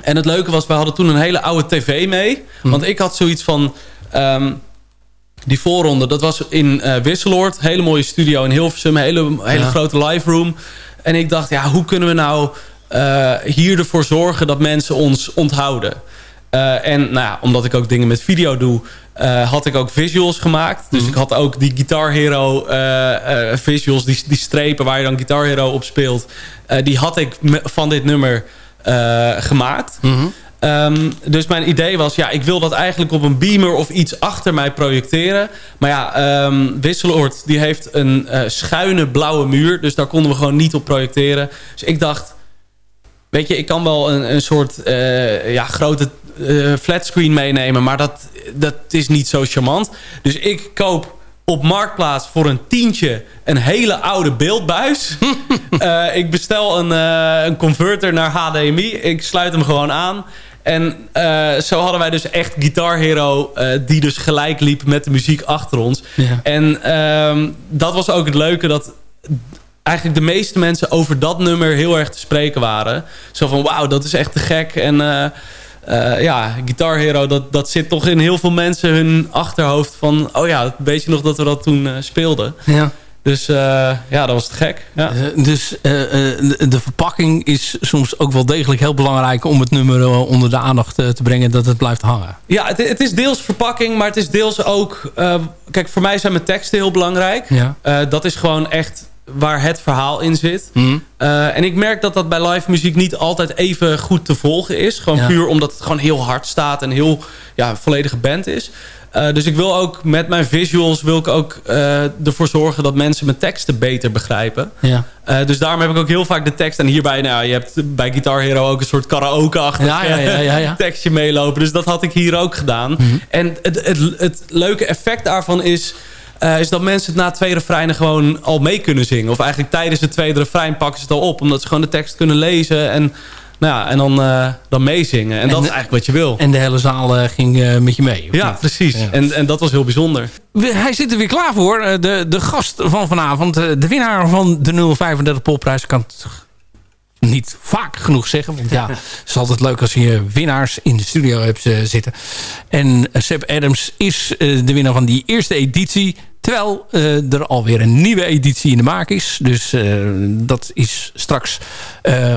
en het leuke was, we hadden toen een hele oude tv mee. Hm. Want ik had zoiets van... ehm, die voorronde, dat was in eh Wisseloord. Hele mooie studio in Hilversum. Hele, hele Ja. grote live room. En ik dacht, ja, hoe kunnen we nou eh, hier ervoor zorgen dat mensen ons onthouden? En nou ja, omdat ik ook dingen met video doe, eh, had ik ook visuals gemaakt. Dus ik had ook die Guitar Hero eh, eh, visuals, die, die strepen waar je dan Guitar Hero op speelt. die had ik van dit nummer gemaakt. Ehm, dus mijn idee was, ja, ik wil dat eigenlijk op een beamer of iets achter mij projecteren. Maar ja, ehm Wisseloord die heeft een eh, schuine blauwe muur. Dus daar konden we gewoon niet op projecteren. Dus ik dacht, weet je, ik kan wel een, een soort eh, ja, grote flatscreen meenemen. Maar dat, dat is niet zo charmant. Dus ik koop op Marktplaats voor een tientje een hele oude beeldbuis. Eh, ik bestel een, eh, een converter naar HDMI. Ik sluit hem gewoon aan. En eh, zo hadden wij dus echt Guitar Hero... eh, die dus gelijk liep met de muziek achter ons. Ja. En ehm, dat was ook het leuke... dat eigenlijk de meeste mensen over dat nummer heel erg te spreken waren. Zo van, wauw, dat is echt te gek. En eh, eh, ja, Guitar Hero, dat, dat zit toch in heel veel mensen hun achterhoofd van... oh ja, weet je nog dat we dat toen eh, speelden? Ja. Dus eh, ja, dat was te gek. Ja. Dus de, verpakking is soms ook wel degelijk heel belangrijk... om het nummer onder de aandacht te brengen dat het blijft hangen. Ja, het, het is deels verpakking, maar het is deels ook... kijk, voor mij zijn mijn teksten heel belangrijk. Ja. Dat is gewoon echt waar het verhaal in zit. Hm. Eh, en ik merk dat dat bij live muziek niet altijd even goed te volgen is. Gewoon Ja. puur omdat het gewoon heel hard staat en heel ja, volledige band is. Eh, dus ik wil ook met mijn visuals wil ik ook eh, ervoor zorgen dat mensen mijn teksten beter begrijpen. Ja. Dus daarom heb ik ook heel vaak de tekst. En hierbij, nou, je hebt bij Guitar Hero ook een soort karaoke-achtig Ja, ja, ja, ja, ja. tekstje meelopen. Dus dat had ik hier ook gedaan. Mhm. En het, het, het leuke effect daarvan is... eh, is dat mensen het na twee refreinen gewoon al mee kunnen zingen. Of eigenlijk tijdens het tweede refrein pakken ze het al op. Omdat ze gewoon de tekst kunnen lezen. En, nou ja, en dan, eh, dan meezingen. En, dat de- is eigenlijk wat je wil. En de hele zaal eh, ging met je mee. ja, niet? precies. Ja. En, en dat was heel bijzonder. Hij zit er weer klaar voor. De, de gast van vanavond. De winnaar van de 035 Popprijs. Kan het niet vaak genoeg zeggen. Want ja, het is altijd leuk als je winnaars in de studio hebt eh, zitten. En eh, Seb Adams is eh, de winnaar van die eerste editie. Terwijl er alweer een nieuwe editie in de maak is. Dus dat is straks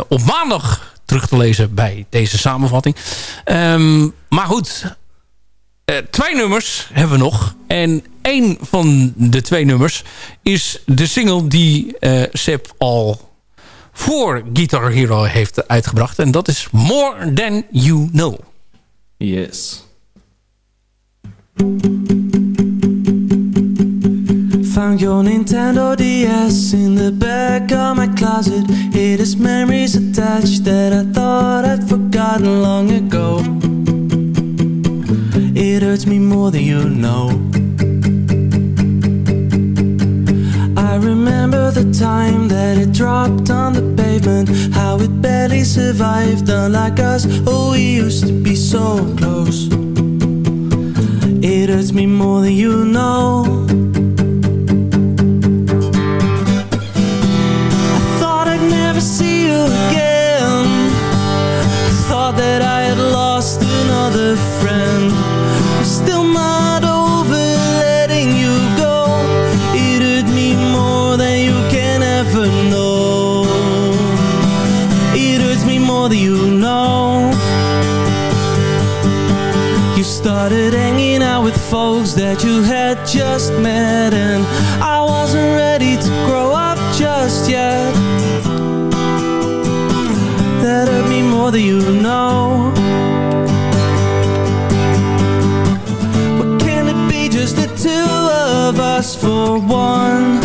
op maandag terug te lezen bij deze samenvatting. Ehm, maar goed, twee nummers hebben we nog. En een van de twee nummers is de single die Seb al voor Guitar Hero heeft uitgebracht. En dat is More Than You Know. Yes. Found your Nintendo DS in the back of my closet. It has memories attached that I thought I'd forgotten long ago. It hurts me more than you know. I remember the time that it dropped on the pavement. How it barely survived, unlike us. Oh, we used to be so close. It hurts me more than you know. Just met, and I wasn't ready to grow up just yet. That hurt me more than you know. What can it be just the two of us for one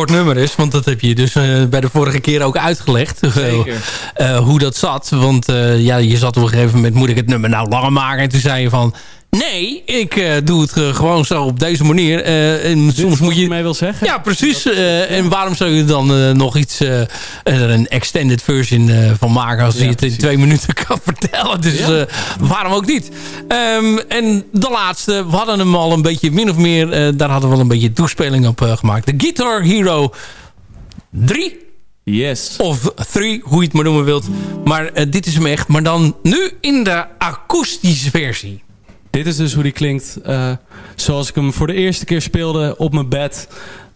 kort nummer is. Want dat heb je dus eh, bij de vorige keer ook uitgelegd. Zeker. Eh, hoe dat zat. Want eh, ja, je zat op een gegeven moment... moet ik het nummer nou langer maken? En toen zei je van... Nee, ik eh, doe het eh, gewoon zo op deze manier. Eh, en soms moet je... mij wil zeggen? Ja, precies. En waarom zou je dan nog iets, er een extended version van maken... als je het in twee minuten kan vertellen. Dus Ja. waarom ook niet? Ehm, en de laatste, we hadden hem al een beetje min of meer... daar hadden we wel een beetje toespeling op gemaakt. De Guitar Hero 3 Yes. of 3, hoe je het maar noemen wilt. Maar dit is hem echt. Maar dan nu in de akoestische versie. Dit is dus hoe die klinkt eh, zoals ik hem voor de eerste keer speelde op mijn bed.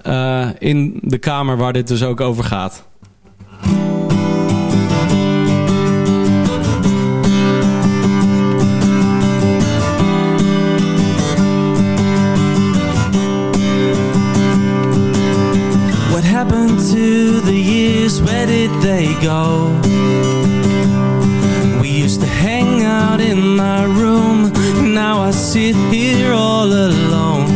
eh, in de kamer waar dit dus ook over gaat. What happened to the years? Where did they go? We used to hang sit here all alone.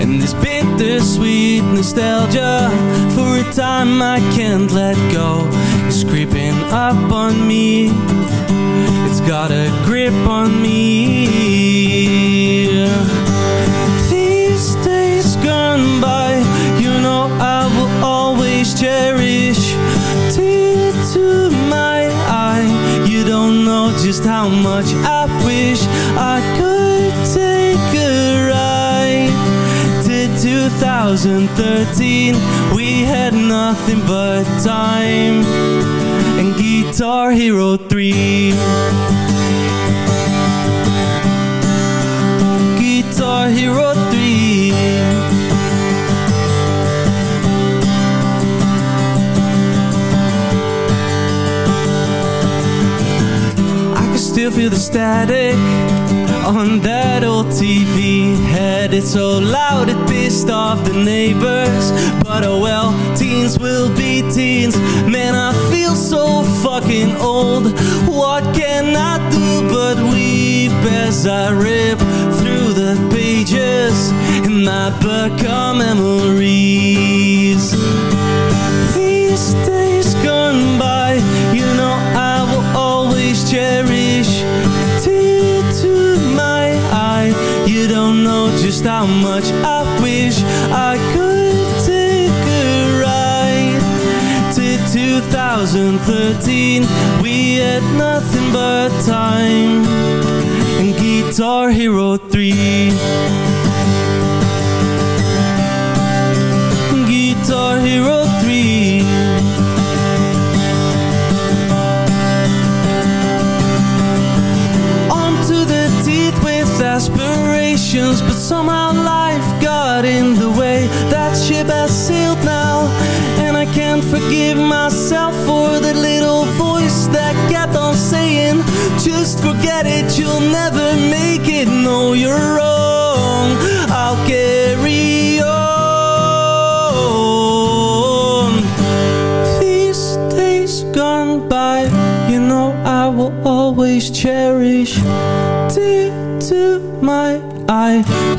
And this bittersweet nostalgia for a time I can't let go is creeping up on me. It's got a grip on me. 2013, we had nothing but time. And Guitar Hero 3. Guitar Hero 3 I can still feel the static on that old TV Had it so loud it pissed off the neighbors. But oh well, teens will be teens. Man, I feel so fucking old. What can I do but weep as I rip through the pages might become memories. How much I wish I could take a ride. To 2013, we had nothing but time. And Guitar Hero 3. Guitar Hero 3 Armed to the teeth with aspirations somehow life got in the way. That ship has sailed now And I can't forgive myself for the little voice That kept on saying Just forget it, you'll never make it. No, you're wrong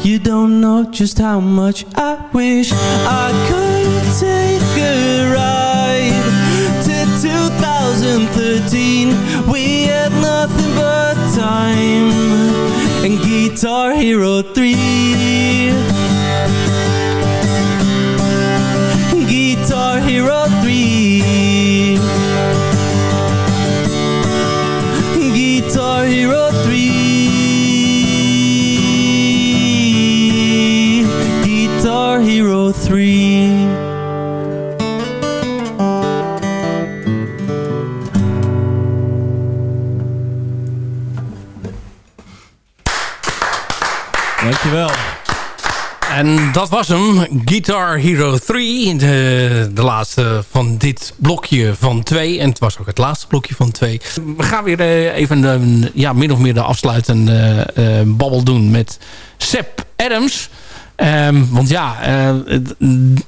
You don't know just how much I wish I could take a ride To 2013 We had nothing but time And Guitar Hero 3 dat was hem. Guitar Hero 3. De, de laatste van dit blokje van twee. En het was ook het laatste blokje van twee. We gaan weer eh, even een, ja, min of meer de afsluitende eh, babbel doen met Seb Adams. Ehm, want ja, eh, het,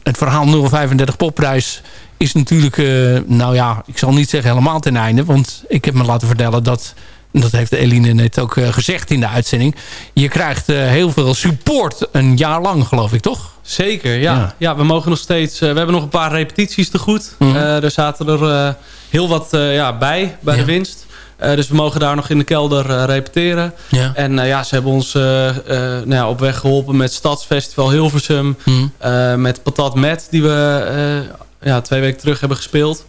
het verhaal 035 popprijs is natuurlijk... eh, nou ja, ik zal niet zeggen helemaal ten einde. Want ik heb me laten vertellen dat... Dat heeft Eline net ook eh, gezegd in de uitzending. Je krijgt eh, heel veel support een jaar lang, geloof ik, toch? Zeker, ja. Ja. ja. we mogen nog steeds... eh, we hebben nog een paar repetities te goed. Mhm. Er zaten er heel wat ja, bij, bij Ja. de winst. Dus we mogen daar nog in de kelder repeteren. Ja. En ja, ze hebben ons nou ja, op weg geholpen met Stadsfestival Hilversum. Mhm. met Patat Met, die we ja, twee weken terug hebben gespeeld.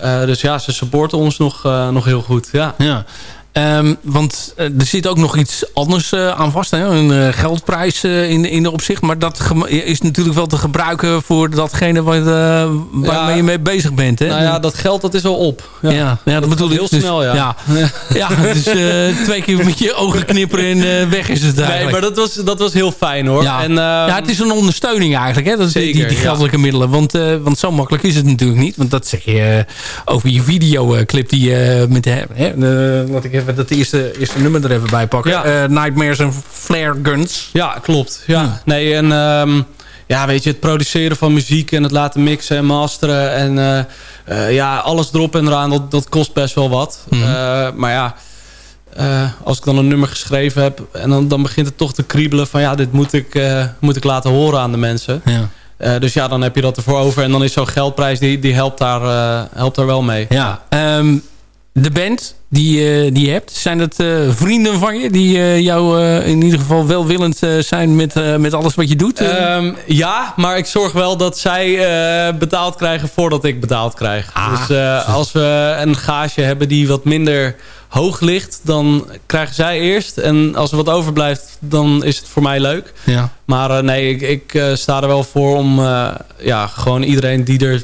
Eh, dus ja, ze supporten ons nog, nog heel goed. Ja. Ja. Ehm, want eh, er zit ook nog iets anders eh, aan vast. Hè? Een eh, geldprijs in, in de opzicht. Maar dat is natuurlijk wel te gebruiken voor datgene wat, waarmee Ja. je mee bezig bent. Hè? Nou ja, dat geld dat is al op. ja, ja, dat, bedoel ik. heel Dus- snel, ja. Ja, ja dus twee keer met je ogen knipperen en weg is het eigenlijk. Nee, maar dat was, dat was heel fijn hoor. Ja. En, ehm, ja, het is een ondersteuning eigenlijk, hè? Dat die, Zeker, die ja. geldelijke middelen. Want, want zo makkelijk is het natuurlijk niet. Want dat zeg je over je videoclip die je met eh, laat ik even dat eerste, eerste nummer er even bij pakken. Ja. Eh, Nightmares en Flare Guns. Ja, klopt. Ja. Nee, en ehm, ja, weet je, het produceren van muziek en het laten mixen en masteren en eh, eh, ja, alles erop en eraan, dat, dat kost best wel wat. Eh, maar ja, als ik dan een nummer geschreven heb en dan, dan begint het toch te kriebelen van ja, dit moet ik, moet ik laten horen aan de mensen. Ja. Dus ja, dan heb je dat ervoor over en dan is zo'n geldprijs, die, die helpt, daar, helpt daar wel mee. Ja. Ehm, de band die, eh, die je hebt, zijn dat eh, vrienden van je? Die eh, jou in ieder geval welwillend zijn met, met alles wat je doet? Eh, Ehm, ja, maar ik zorg wel dat zij betaald krijgen voordat ik betaald krijg. Ah. Dus als we een gage hebben die wat minder hoog ligt, dan krijgen zij eerst. En als er wat overblijft, dan is het voor mij leuk. ja. Maar nee, ik, ik sta er wel voor om ja, gewoon iedereen die er...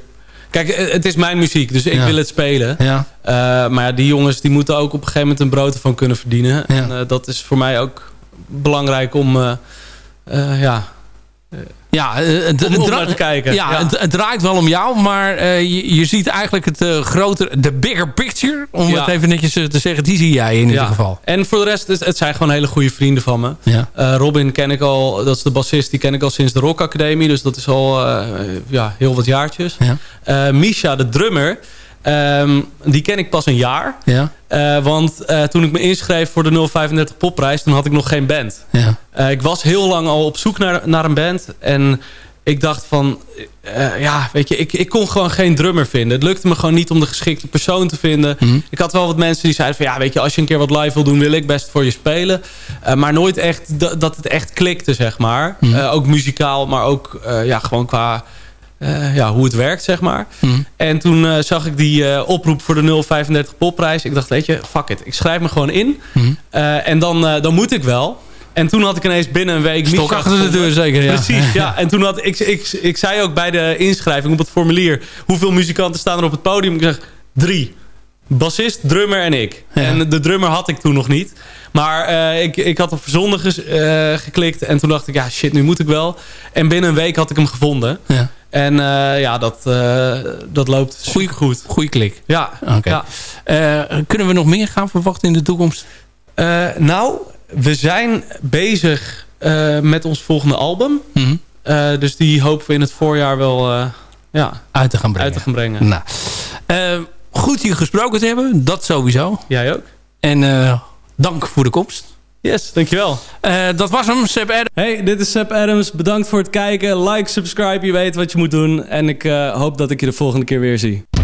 Kijk, eh, het is mijn muziek, dus ik Ja. wil het spelen. Ja. Eh, maar ja, die jongens die moeten ook op een gegeven moment een brood ervan kunnen verdienen. Ja. En eh, dat is voor mij ook belangrijk om... ja, Ja, eh, het, om, naar te kijken. Ja, Het, het draait wel om jou, maar eh, je, je ziet eigenlijk het eh grotere, de bigger picture, om Ja. het even netjes te zeggen, die zie jij in ieder Ja. geval. En voor de rest, het, het zijn gewoon hele goede vrienden van me. Robin ken ik al, dat is de bassist, die ken ik al sinds de Rock Academie. Dus dat is al ja, heel wat jaartjes. Ja. Misha, de drummer, Ehm, die ken ik pas een jaar. Ja. Eh, want eh, toen ik me inschreef voor de 035 popprijs... toen had ik nog geen band. Ja. Eh, ik was heel lang al op zoek naar, naar een band. En ik dacht van... ja, weet je, ik, ik kon gewoon geen drummer vinden. Het lukte me gewoon niet om de geschikte persoon te vinden. Mhm. Ik had wel wat mensen die zeiden van... ja, weet je, als je een keer wat live wil doen... wil ik best voor je spelen. Maar nooit echt dat- het echt klikte, zeg maar. Mhm. Ook muzikaal, maar ook ja, gewoon qua... eh, ja, hoe het werkt, zeg maar. Mhm. En toen eh, zag ik die eh, oproep voor de 035 popprijs. Ik dacht, weet je, fuck it. Ik schrijf me gewoon in. Mhm. En dan, dan moet ik wel. En toen had ik ineens binnen een week... Stok achter de deur zeker, ja. Precies, ja. En toen had ik, ik, ik zei ook bij de inschrijving op het formulier... hoeveel muzikanten staan er op het podium? Ik zeg, drie. Bassist, drummer en ik. Ja. En de drummer had ik toen nog niet. Maar ik, ik had op verzonden ges- geklikt. En toen dacht ik, ja shit, nu moet ik wel. En binnen een week had ik hem gevonden. Ja. En eh, ja, dat, eh, dat loopt Goeie, goed. goeie klik. Ja, Oké. ja. Eh, kunnen we nog meer gaan verwachten in de toekomst? Nou, we zijn bezig met ons volgende album. Mhm. Dus die hopen we in het voorjaar wel ja, Uit te gaan brengen. uit te gaan brengen. Nou, goed hier gesproken te hebben. Dat sowieso. Jij ook? En dank voor de komst. Yes, dankjewel. Eh, dat was hem, Seb Ed. Hey, dit is Seb Adams. Bedankt voor het kijken. Like, subscribe, je weet wat je moet doen. En ik eh, hoop dat ik je de volgende keer weer zie.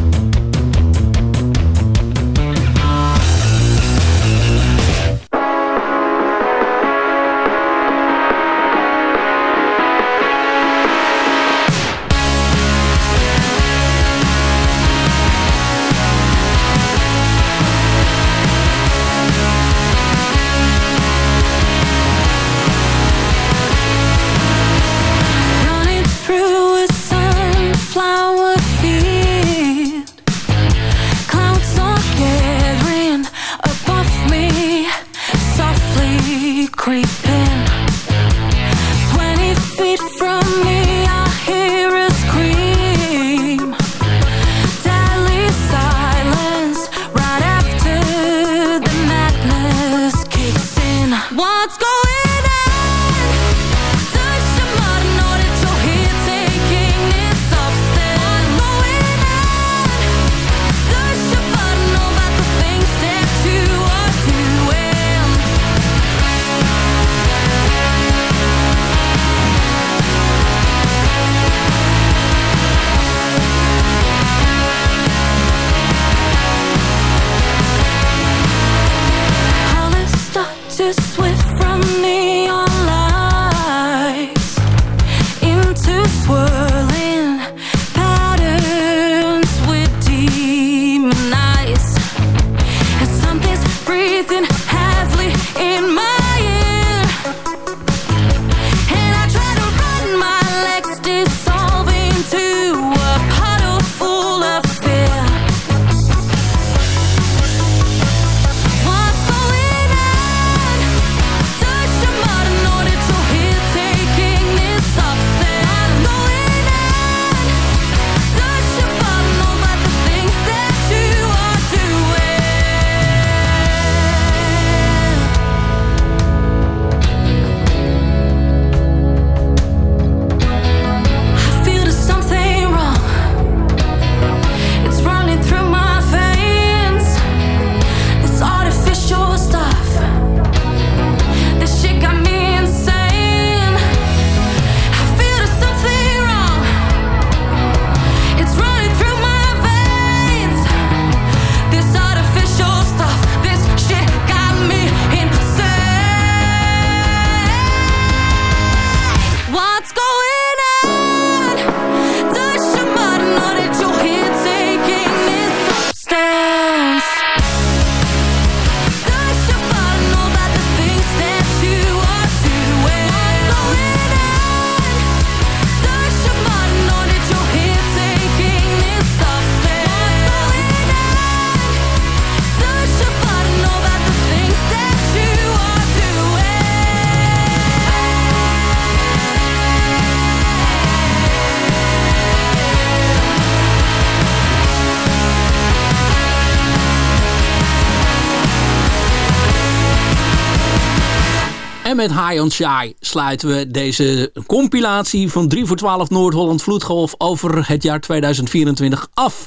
Met High on Shy sluiten we deze compilatie van 3 voor 12 Noord-Holland Vloedgolf over het jaar 2024 af.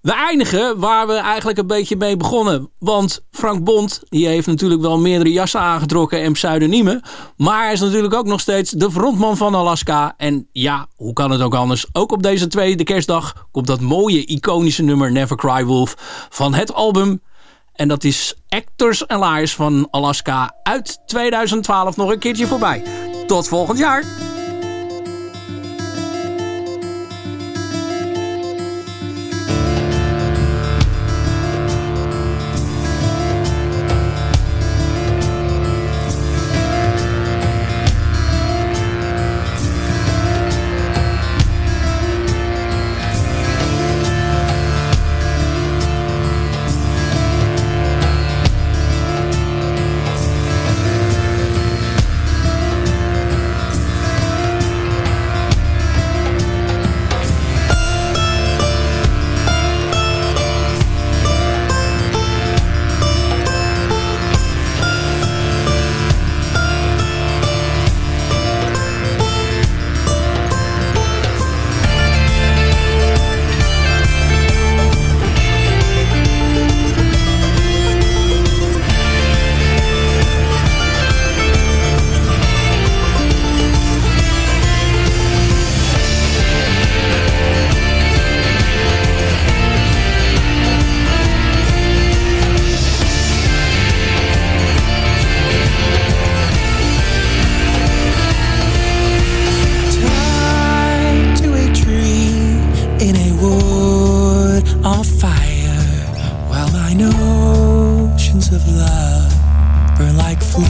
we eindigen waar we eigenlijk een beetje mee begonnen. Want Frank Bond die heeft natuurlijk wel meerdere jassen aangetrokken en pseudoniemen. Maar hij is natuurlijk ook nog steeds de frontman van Alaska. En ja, hoe kan het ook anders? Ook op deze tweede kerstdag komt dat mooie iconische nummer Never Cry Wolf van het album. En dat is Actors Liars van Alaska uit 2012 nog een keertje voorbij. Tot volgend jaar!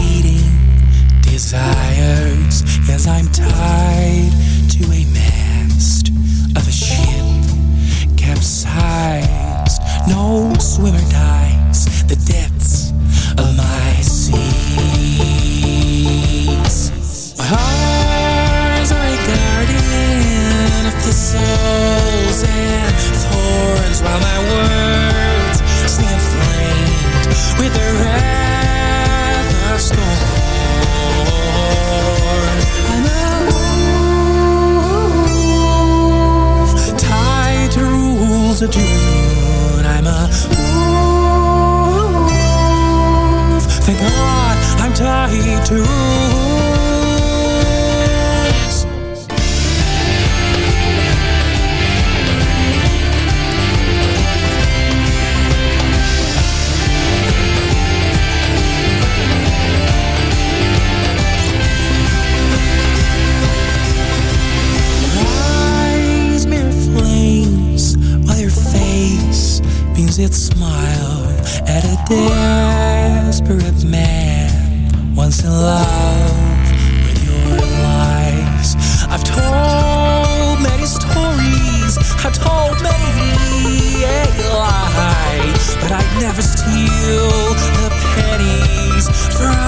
Fleeting desires yes i'm tied to a mast of a ship capsized no swimmer dies the depths of my seas. My heart's are a garden of thistles and thorns, while my words sing inflamed with the rules of June. I'm a wolf. Thank God I'm tied to its smile at a desperate man once in love with your lies. I've told many stories, I've told many a lie, but I'd never steal the pennies from